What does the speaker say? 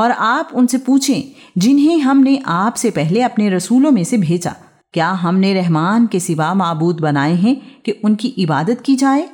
और आप उनसे पूछें, जिन्हें हमने आपसे पहले अपने रसूलों में से भेजा। क्या हमने रहमान के सिवा मबूद बनाए हैं कि उनकी इबादत की जाए?